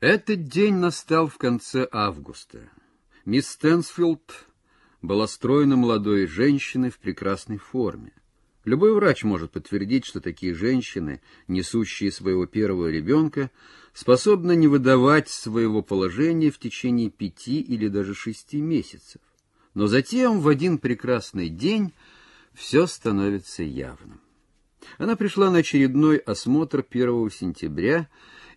Этот день настал в конце августа. Мисс Стэнсфилд была стройно молодой женщиной в прекрасной форме. Любой врач может подтвердить, что такие женщины, несущие своего первого ребенка, способны не выдавать своего положения в течение пяти или даже шести месяцев. Но затем, в один прекрасный день, все становится явным. Она пришла на очередной осмотр 1 сентября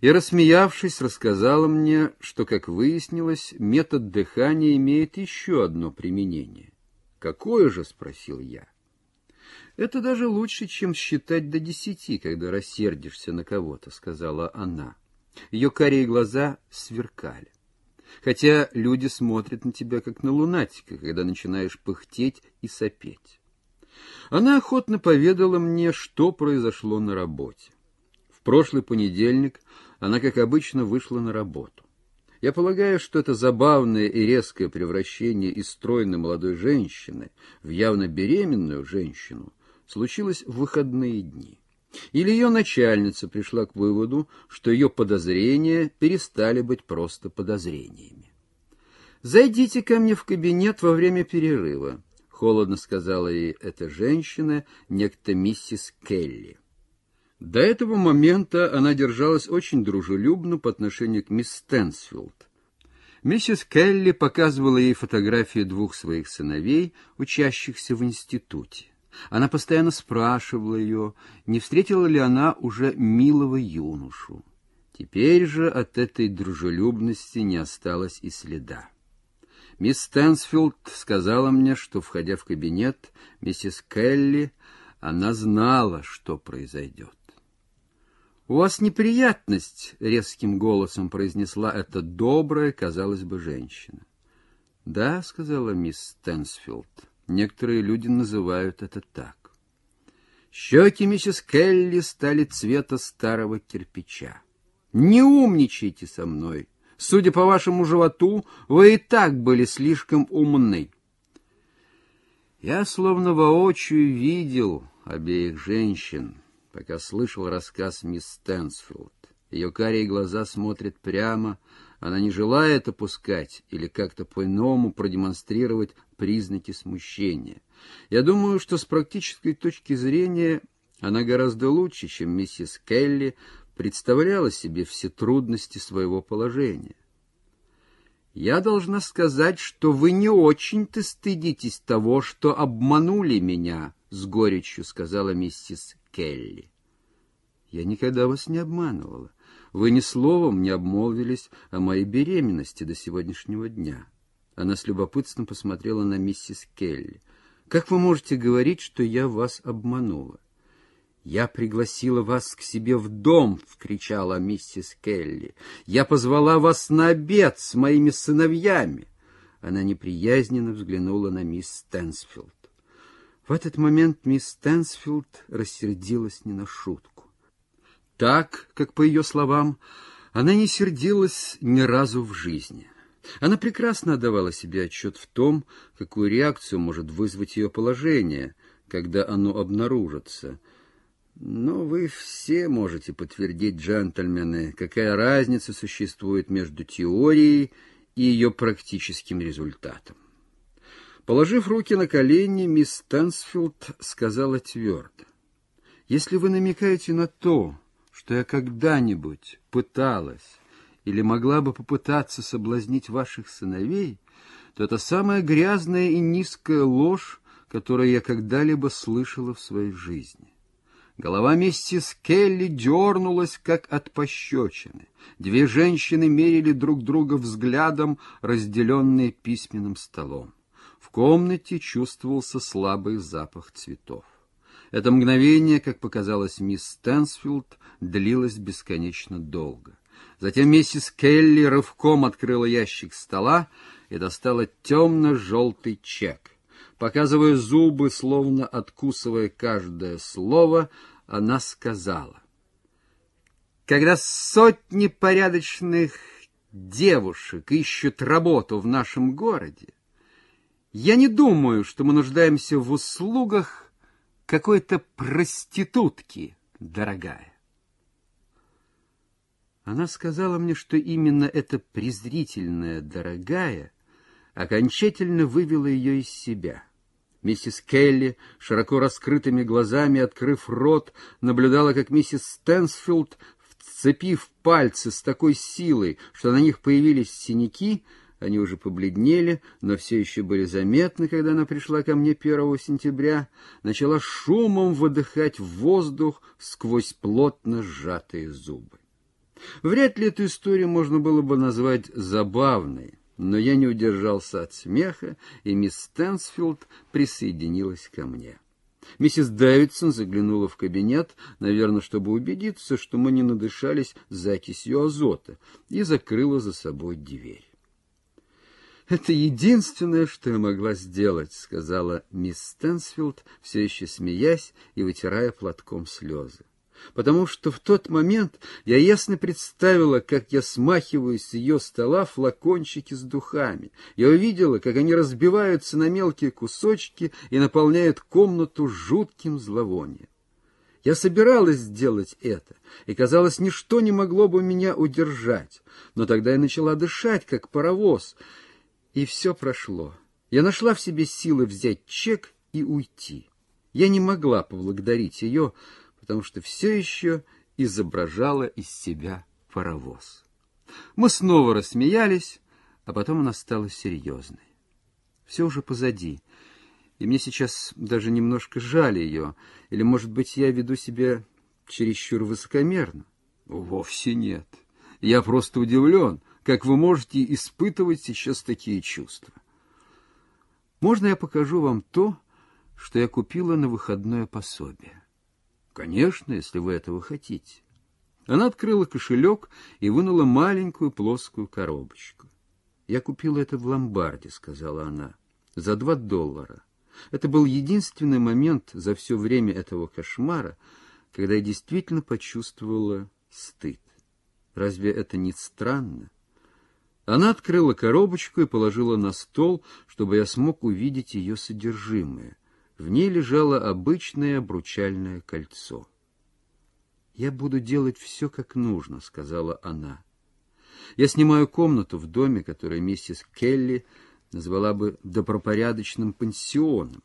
и, рассмеявшись, рассказала мне, что, как выяснилось, метод дыхания имеет еще одно применение. «Какое же?» — спросил я. «Это даже лучше, чем считать до десяти, когда рассердишься на кого-то», — сказала она. Ее карие глаза сверкали. Хотя люди смотрят на тебя, как на лунатика, когда начинаешь пыхтеть и сопеть. Она охотно поведала мне, что произошло на работе. В прошлый понедельник она, как обычно, вышла на работу. Я полагаю, что это забавное и резкое превращение из стройной молодой женщины в явно беременную женщину случилось в выходные дни. Или ее начальница пришла к выводу, что ее подозрения перестали быть просто подозрениями. «Зайдите ко мне в кабинет во время перерыва», — холодно сказала ей эта женщина, некто миссис Келли. До этого момента она держалась очень дружелюбно по отношению к мисс Стэнсфилд. Миссис Келли показывала ей фотографии двух своих сыновей, учащихся в институте. Она постоянно спрашивала ее, не встретила ли она уже милого юношу. Теперь же от этой дружелюбности не осталось и следа. Мисс Стэнсфилд сказала мне, что, входя в кабинет миссис Келли, она знала, что произойдет. «У вас неприятность», — резким голосом произнесла эта добрая, казалось бы, женщина. «Да», — сказала мисс Стэнсфилд, — «некоторые люди называют это так». Щеки миссис Келли стали цвета старого кирпича. «Не умничайте со мной. Судя по вашему животу, вы и так были слишком умны». Я словно воочию видел обеих женщин, пока слышал рассказ мисс Стэнсфилд. Ее карие глаза смотрят прямо, она не желает опускать или как-то по-иному продемонстрировать признаки смущения. Я думаю, что с практической точки зрения она гораздо лучше, чем миссис Келли, представляла себе все трудности своего положения. Я должна сказать, что вы не очень-то стыдитесь того, что обманули меня, — с горечью сказала миссис Келли. Я никогда вас не обманывала. Вы ни словом не обмолвились о моей беременности до сегодняшнего дня. Она с любопытством посмотрела на миссис Келли. Как вы можете говорить, что я вас обманула? «Я пригласила вас к себе в дом!» — вскричала миссис Келли. «Я позвала вас на обед с моими сыновьями!» Она неприязненно взглянула на мисс Стэнсфилд. В этот момент мисс Стэнсфилд рассердилась не на шутку. Так, как по ее словам, она не сердилась ни разу в жизни. Она прекрасно отдавала себе отчет в том, какую реакцию может вызвать ее положение, когда оно обнаружится — но вы все можете подтвердить, джентльмены, какая разница существует между теорией и ее практическим результатом. Положив руки на колени, мисс Стэнсфилд сказала твердо. «Если вы намекаете на то, что я когда-нибудь пыталась или могла бы попытаться соблазнить ваших сыновей, то это самая грязная и низкая ложь, которую я когда-либо слышала в своей жизни. Голова миссис Келли дернулась, как от пощечины. Две женщины мерили друг друга взглядом, разделенные письменным столом. Комнате чувствовался слабый запах цветов. Это мгновение, как показалось мисс Стэнсфилд, длилось бесконечно долго. Затем миссис Келли рывком открыла ящик стола и достала темно-желтый чек. Показывая зубы, словно откусывая каждое слово, она сказала. Когда сотни порядочных девушек ищут работу в нашем городе, я не думаю, что мы нуждаемся в услугах какой-то проститутки, дорогая. Она сказала мне, что именно эта презрительная «дорогая» окончательно вывела ее из себя. Миссис Келли, широко раскрытыми глазами, открыв рот, наблюдала, как миссис Стэнсфилд, вцепив пальцы с такой силой, что на них появились синяки, они уже побледнели, но все еще были заметны, когда она пришла ко мне 1 сентября, начала шумом выдыхать воздух сквозь плотно сжатые зубы. Вряд ли эту историю можно было бы назвать забавной, но я не удержался от смеха, и мисс Стэнсфилд присоединилась ко мне. Миссис Дэвидсон заглянула в кабинет, наверное, чтобы убедиться, что мы не надышались закисью азота, и закрыла за собой дверь. «Это единственное, что я могла сделать», — сказала мисс Стэнсфилд, все еще смеясь и вытирая платком слезы потому что в тот момент я ясно представила, как я смахиваю с ее стола флакончики с духами. Я увидела, как они разбиваются на мелкие кусочки и наполняют комнату жутким зловонием. Я собиралась сделать это, и, казалось, ничто не могло бы меня удержать. Но тогда я начала дышать, как паровоз, и все прошло. Я нашла в себе силы взять чек и уйти. Я не могла поблагодарить ее, потому что все еще изображала из себя паровоз. Мы снова рассмеялись, а потом она стала серьезной. Все уже позади, и мне сейчас даже немножко жаль ее, или, может быть, я веду себя чересчур высокомерно. Вовсе нет. Я просто удивлен, как вы можете испытывать сейчас такие чувства. Можно я покажу вам то, что я купила на выходное пособие? Конечно, если вы этого хотите. Она открыла кошелек и вынула маленькую плоскую коробочку. «Я купила это в ломбарде», — сказала она, — «за два доллара». Это был единственный момент за все время этого кошмара, когда я действительно почувствовала стыд. Разве это не странно? Она открыла коробочку и положила на стол, чтобы я смог увидеть ее содержимое. В ней лежало обычное обручальное кольцо. «Я буду делать все, как нужно», — сказала она. «Я снимаю комнату в доме, который миссис Келли назвала бы добропорядочным пансионом.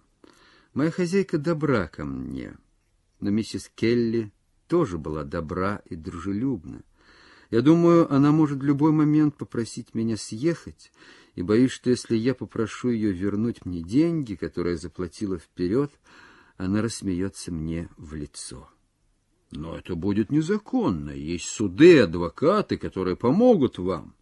Моя хозяйка добра ко мне, но миссис Келли тоже была добра и дружелюбна. Я думаю, она может в любой момент попросить меня съехать, и боюсь, что если я попрошу ее вернуть мне деньги, которые я заплатила вперед, она рассмеется мне в лицо. Но это будет незаконно. Есть суды, адвокаты, которые помогут вам.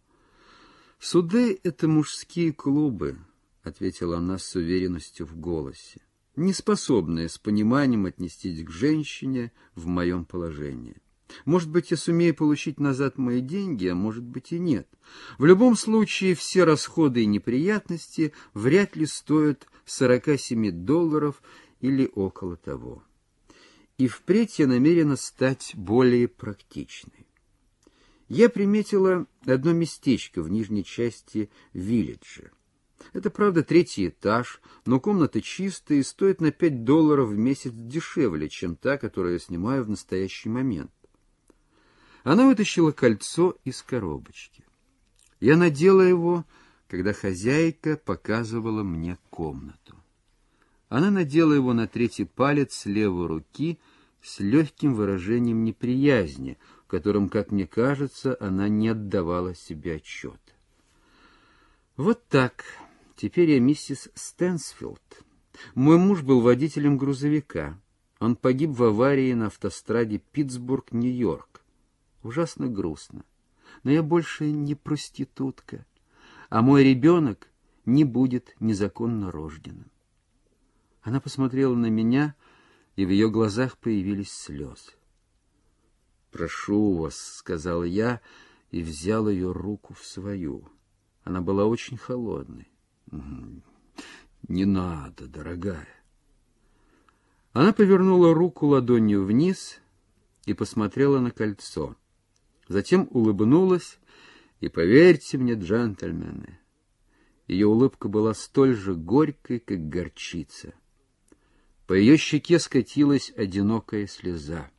Суды — это мужские клубы, — ответила она с уверенностью в голосе, не способные с пониманием отнестись к женщине в моем положении. Может быть, я сумею получить назад мои деньги, а может быть и нет. В любом случае, все расходы и неприятности вряд ли стоят 47 долларов или около того. И впредь я намерена стать более практичной. Я приметила одно местечко в нижней части вилледжа. Это, правда, третий этаж, но комната чистая и стоит на 5 долларов в месяц дешевле, чем та, которую я снимаю в настоящий момент. Она вытащила кольцо из коробочки. Я надела его, когда хозяйка показывала мне комнату. Она надела его на третий палец левой руки с легким выражением неприязни, в котором, как мне кажется, она не отдавала себе отчет. Вот так. Теперь я миссис Стэнсфилд. Мой муж был водителем грузовика. Он погиб в аварии на автостраде Питтсбург-Нью-Йорк. Ужасно грустно. Но я больше не проститутка, а мой ребенок не будет незаконно рожденным. Она посмотрела на меня, и в ее глазах появились слезы. «Прошу вас», — сказал я, и взял ее руку в свою. Она была очень холодной. «Не надо, дорогая». Она повернула руку ладонью вниз и посмотрела на кольцо затем улыбнулась, и поверьте мне, джентльмены, ее улыбка была столь же горькой, как горчица. По ее щеке скатилась одинокая слеза.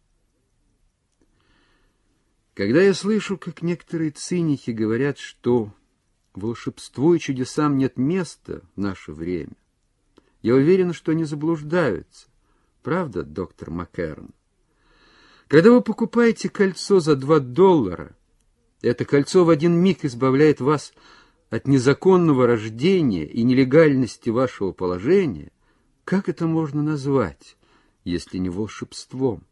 Когда я слышу, как некоторые циники говорят, что волшебству и чудесам нет места в наше время, я уверен, что они заблуждаются. Правда, доктор Маккерн? Когда вы покупаете кольцо за два доллара, это кольцо в один миг избавляет вас от незаконного рождения и нелегальности вашего положения, как это можно назвать, если не волшебством,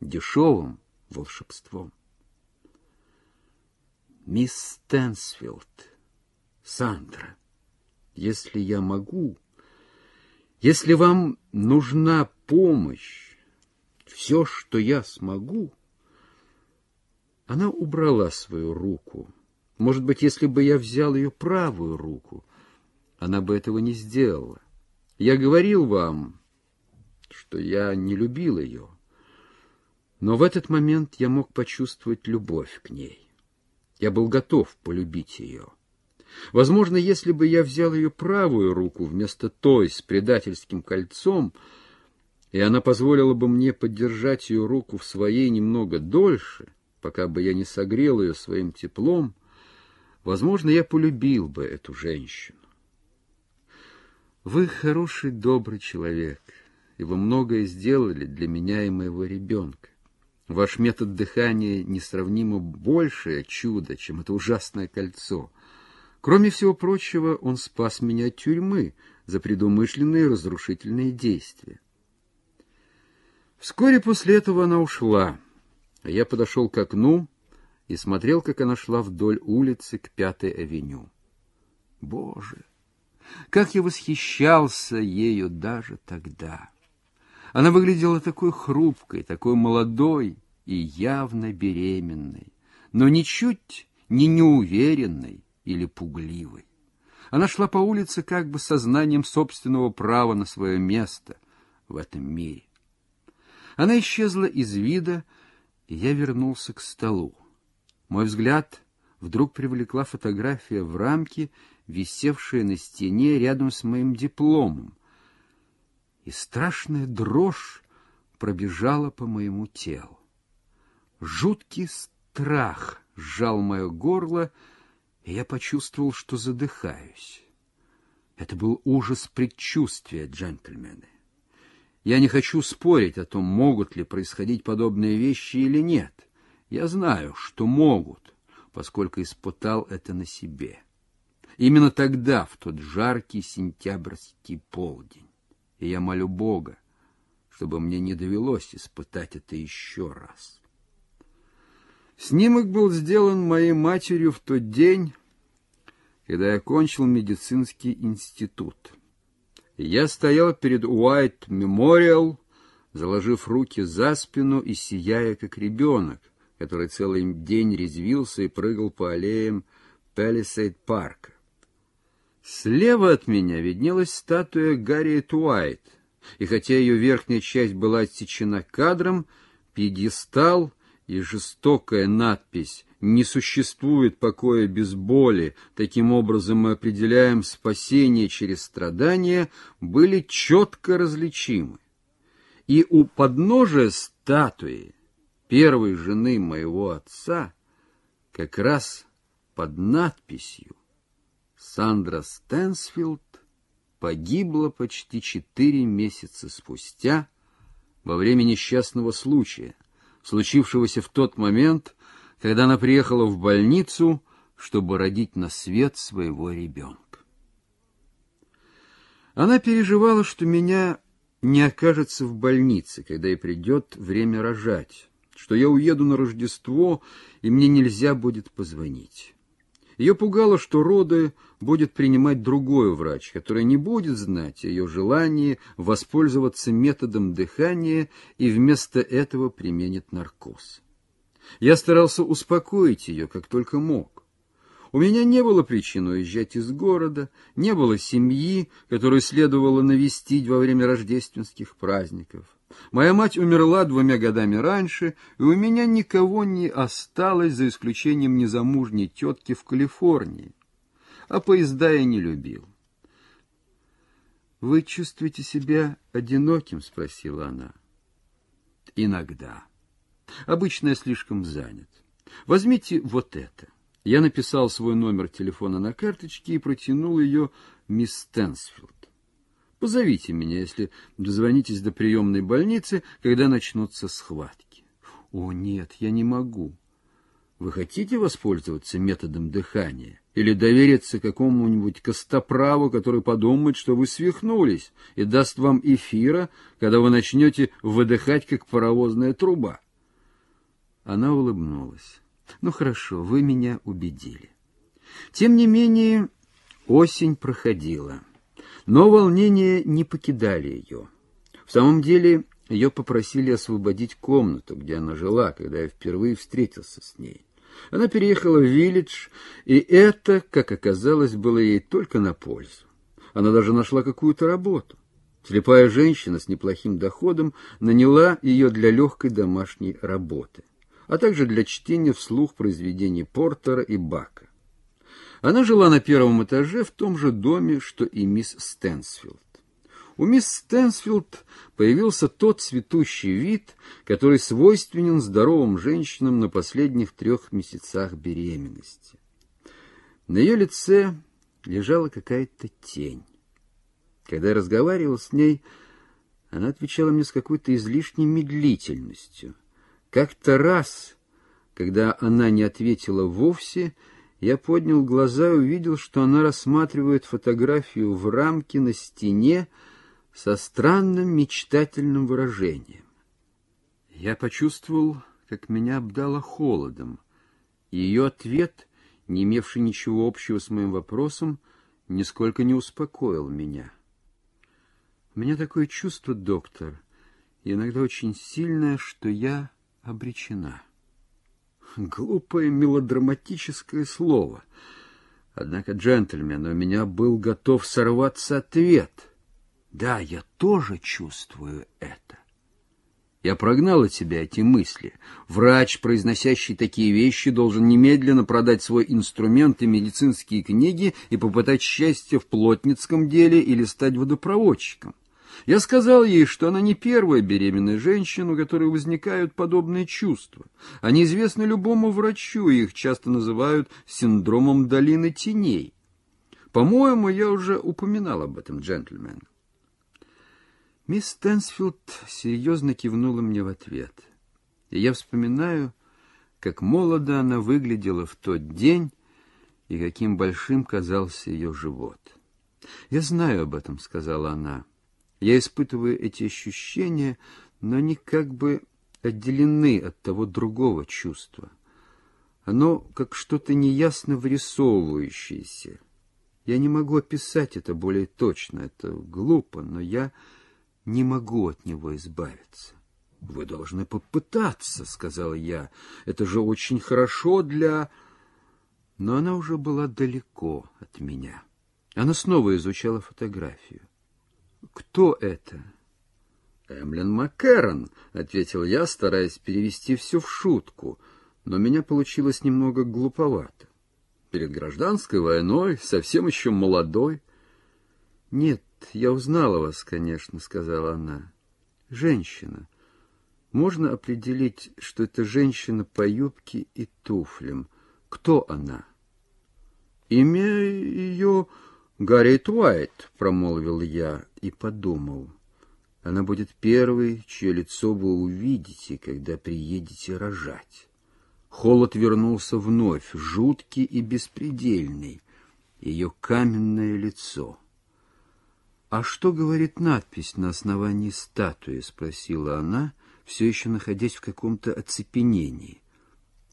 дешевым волшебством? Мисс Стэнсфилд, Сандра, если я могу, если вам нужна помощь, все, что я смогу, она убрала свою руку. Может быть, если бы я взял ее правую руку, она бы этого не сделала. Я говорил вам, что я не любил ее, но в этот момент я мог почувствовать любовь к ней. Я был готов полюбить ее. Возможно, если бы я взял ее правую руку вместо той с предательским кольцом, и она позволила бы мне поддержать ее руку в своей немного дольше, пока бы я не согрел ее своим теплом, возможно, я полюбил бы эту женщину. Вы хороший, добрый человек, и вы многое сделали для меня и моего ребенка. Ваш метод дыхания несравнимо большее чудо, чем это ужасное кольцо. Кроме всего прочего, он спас меня от тюрьмы за предумышленные разрушительные действия. Вскоре после этого она ушла, я подошел к окну и смотрел, как она шла вдоль улицы к Пятой авеню. Боже, как я восхищался ею даже тогда! Она выглядела такой хрупкой, такой молодой и явно беременной, но ничуть не неуверенной или пугливой. Она шла по улице как бы сознанием собственного права на свое место в этом мире. Она исчезла из вида, и я вернулся к столу. Мой взгляд вдруг привлекла фотография в рамке, висевшая на стене рядом с моим дипломом, и страшная дрожь пробежала по моему телу. Жуткий страх сжал мое горло, и я почувствовал, что задыхаюсь. Это был ужас предчувствия, джентльмены. Я не хочу спорить о том, могут ли происходить подобные вещи или нет. Я знаю, что могут, поскольку испытал это на себе. Именно тогда, в тот жаркий сентябрьский полдень и я молю Бога, чтобы мне не довелось испытать это еще раз. Снимок был сделан моей матерью в тот день, когда я окончил медицинский институт. Я стоял перед Уайт Мемориал, заложив руки за спину и сияя, как ребенок, который целый день резвился и прыгал по аллеям Палисейд-парка. Слева от меня виднелась статуя Гарриет Уайт, и хотя ее верхняя часть была отсечена кадром, пьедестал и жестокая надпись «Не существует покоя без боли», таким образом мы определяем спасение через страдания, были четко различимы. И у подножия статуи первой жены моего отца как раз под надписью Сандра Стэнсфилд погибла почти четыре месяца спустя во время несчастного случая, случившегося в тот момент, когда она приехала в больницу, чтобы родить на свет своего ребенка. Она переживала, что меня не окажется в больнице, когда ей придет время рожать, что я уеду на Рождество, и мне нельзя будет позвонить. Ее пугало, что роды будет принимать другой врач, который не будет знать о ее желании воспользоваться методом дыхания и вместо этого применит наркоз. Я старался успокоить ее, как только мог. У меня не было причин уезжать из города, не было семьи, которую следовало навестить во время рождественских праздников. Моя мать умерла двумя годами раньше, и у меня никого не осталось, за исключением незамужней тетки в Калифорнии. А поезда я не любил. «Вы чувствуете себя одиноким?» — спросила она. «Иногда. Обычно я слишком занят. Возьмите вот это. Я написал свой номер телефона на карточке и протянул ее мисс Стэнсфилд. Позовите меня, если дозвонитесь до приемной больницы, когда начнутся схватки. О, нет, я не могу. Вы хотите воспользоваться методом дыхания? Или довериться какому-нибудь костоправу, который подумает, что вы свихнулись, и даст вам эфира, когда вы начнете выдыхать, как паровозная труба? Она улыбнулась. Ну хорошо, вы меня убедили. Тем не менее, осень проходила. Но волнения не покидали ее. В самом деле, ее попросили освободить комнату, где она жила, когда я впервые встретился с ней. Она переехала в Виллидж, и это, как оказалось, было ей только на пользу. Она даже нашла какую-то работу. Слепая женщина с неплохим доходом наняла ее для легкой домашней работы, а также для чтения вслух произведений Портера и Бака. Она жила на первом этаже в том же доме, что и мисс Стэнсфилд. У мисс Стэнсфилд появился тот цветущий вид, который свойственен здоровым женщинам на последних трех месяцах беременности. На ее лице лежала какая-то тень. Когда я разговаривал с ней, она отвечала мне с какой-то излишней медлительностью. Как-то раз, когда она не ответила вовсе, я поднял глаза и увидел, что она рассматривает фотографию в рамке на стене со странным мечтательным выражением. Я почувствовал, как меня обдало холодом, ее ответ, не имевший ничего общего с моим вопросом, нисколько не успокоил меня. У меня такое чувство, доктор, иногда очень сильное, что я обречена. Глупое мелодраматическое слово. Однако, джентльмен, у меня был готов сорваться ответ. Да, я тоже чувствую это. Я прогнал от себя эти мысли. Врач, произносящий такие вещи, должен немедленно продать свой инструмент и медицинские книги и попытать счастье в плотницком деле или стать водопроводчиком. Я сказал ей, что она не первая беременная женщина, у которой возникают подобные чувства. Они известны любому врачу, и их часто называют синдромом долины теней. По-моему, я уже упоминал об этом, джентльмен. Мисс Стэнсфилд серьезно кивнула мне в ответ. И я вспоминаю, как молодо она выглядела в тот день и каким большим казался ее живот. «Я знаю об этом», — сказала она. Я испытываю эти ощущения, но они как бы отделены от того другого чувства. Оно как что-то неясно вырисовывающееся. Я не могу описать это более точно, это глупо, но я не могу от него избавиться. «Вы должны попытаться», — сказал я. «Это же очень хорошо для...» Но она уже была далеко от меня. Она снова изучала фотографию. «Кто это?» «Эмлин Маккерон», — ответил я, стараясь перевести все в шутку, но меня получилось немного глуповато. Перед гражданской войной, совсем еще молодой. «Нет, я узнала вас, конечно», — сказала она. «Женщина. Можно определить, что это женщина по юбке и туфлям. Кто она?» «Имя ее...» «Гарри Уайт», — промолвил я и подумал. «Она будет первой, чье лицо вы увидите, когда приедете рожать». Холод вернулся вновь, жуткий и беспредельный. Ее каменное лицо. «А что говорит надпись на основании статуи?» — спросила она, все еще находясь в каком-то оцепенении.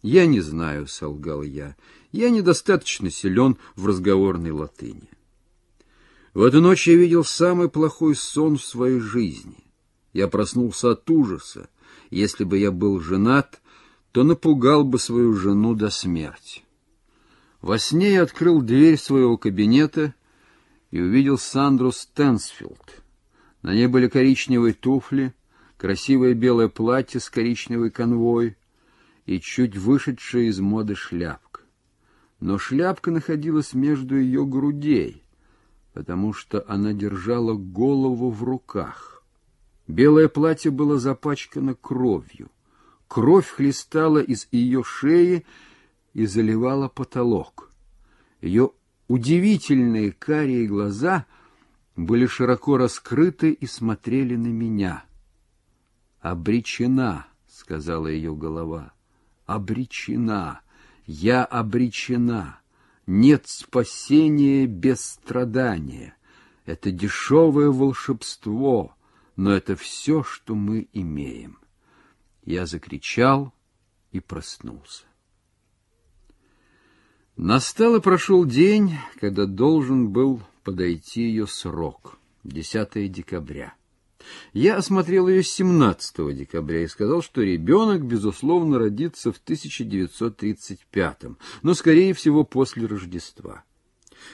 «Я не знаю», — солгал я. «Я недостаточно силен в разговорной латыни». В эту ночь я видел самый плохой сон в своей жизни. Я проснулся от ужаса. Если бы я был женат, то напугал бы свою жену до смерти. Во сне я открыл дверь своего кабинета и увидел Сандру Стэнсфилд. На ней были коричневые туфли, красивое белое платье с коричневой конвой и чуть вышедшая из моды шляпка. Но шляпка находилась между ее грудей, потому что она держала голову в руках. Белое платье было запачкано кровью. Кровь хлестала из ее шеи и заливала потолок. Ее удивительные карие глаза были широко раскрыты и смотрели на меня. «Обречена», — сказала ее голова, — «обречена, я обречена, нет спасения без страдания. Это дешевое волшебство, но это все, что мы имеем». Я закричал и проснулся. Настал и прошел день, когда должен был подойти ее срок, 10 декабря. Я осмотрел ее 17 декабря и сказал, что ребенок, безусловно, родится в 1935, но, скорее всего, после Рождества.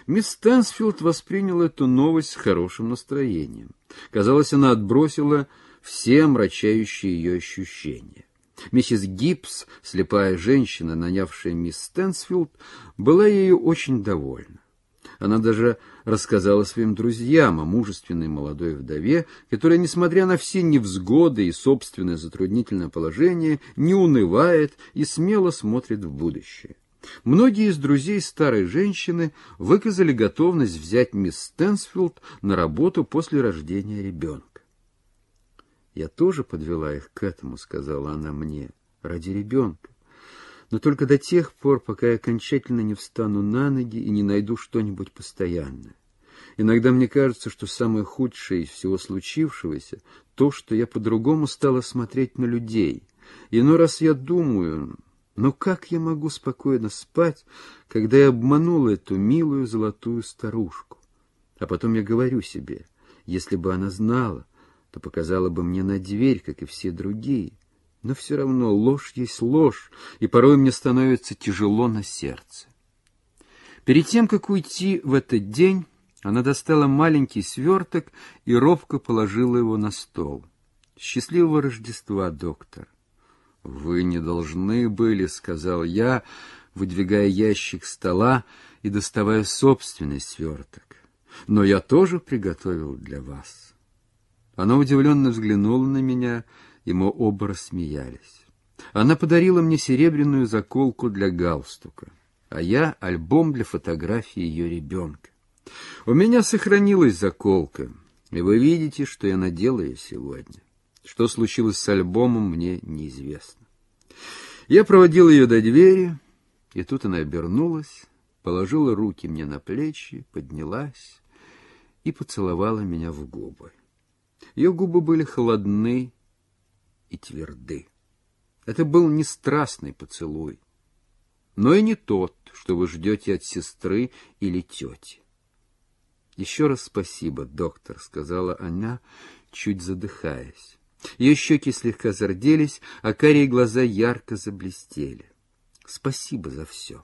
Мисс Стэнсфилд восприняла эту новость с хорошим настроением. Казалось, она отбросила все омрачающие ее ощущения. Миссис Гибс, слепая женщина, нанявшая мисс Стэнсфилд, была ею очень довольна. Она даже рассказала своим друзьям о мужественной молодой вдове, которая, несмотря на все невзгоды и собственное затруднительное положение, не унывает и смело смотрит в будущее. Многие из друзей старой женщины выказали готовность взять мисс Стэнсфилд на работу после рождения ребенка. Я тоже подвела их к этому, сказала она мне, ради ребенка. Но только до тех пор, пока я окончательно не встану на ноги и не найду что-нибудь постоянное. Иногда мне кажется, что самое худшее из всего случившегося — то, что я по-другому стала смотреть на людей. Иной раз я думаю, но как я могу спокойно спать, когда я обманула эту милую золотую старушку? А потом я говорю себе, если бы она знала, то показала бы мне на дверь, как и все другие. Но все равно ложь есть ложь, и порой мне становится тяжело на сердце. Перед тем, как уйти в этот день, она достала маленький сверток и робко положила его на стол. «Счастливого Рождества, доктор!» «Вы не должны были», — сказал я, выдвигая ящик стола и доставая собственный сверток. «Но я тоже приготовил для вас». Она удивленно взглянула на меня, и мы оба рассмеялись. Она подарила мне серебряную заколку для галстука, а я — альбом для фотографии ее ребенка. У меня сохранилась заколка, и вы видите, что я надела ее сегодня. Что случилось с альбомом, мне неизвестно. Я проводил ее до двери, и тут она обернулась, положила руки мне на плечи, поднялась и поцеловала меня в губы. Ее губы были холодны и тверды. Это был не страстный поцелуй, но и не тот, что вы ждете от сестры или тети. «Еще раз спасибо, доктор», — сказала она, чуть задыхаясь. Ее щеки слегка зарделись, а карие глаза ярко заблестели. «Спасибо за все».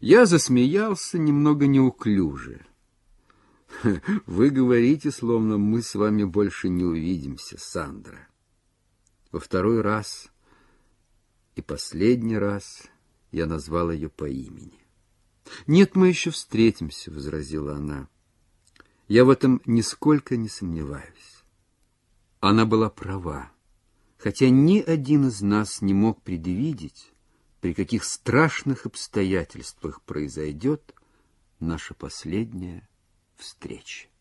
Я засмеялся немного неуклюже. Вы говорите, словно мы с вами больше не увидимся, Сандра. Во второй раз и последний раз я назвал ее по имени. «Нет, мы еще встретимся», — возразила она. «Я в этом нисколько не сомневаюсь». Она была права, хотя ни один из нас не мог предвидеть, при каких страшных обстоятельствах произойдет наша последняя встречи.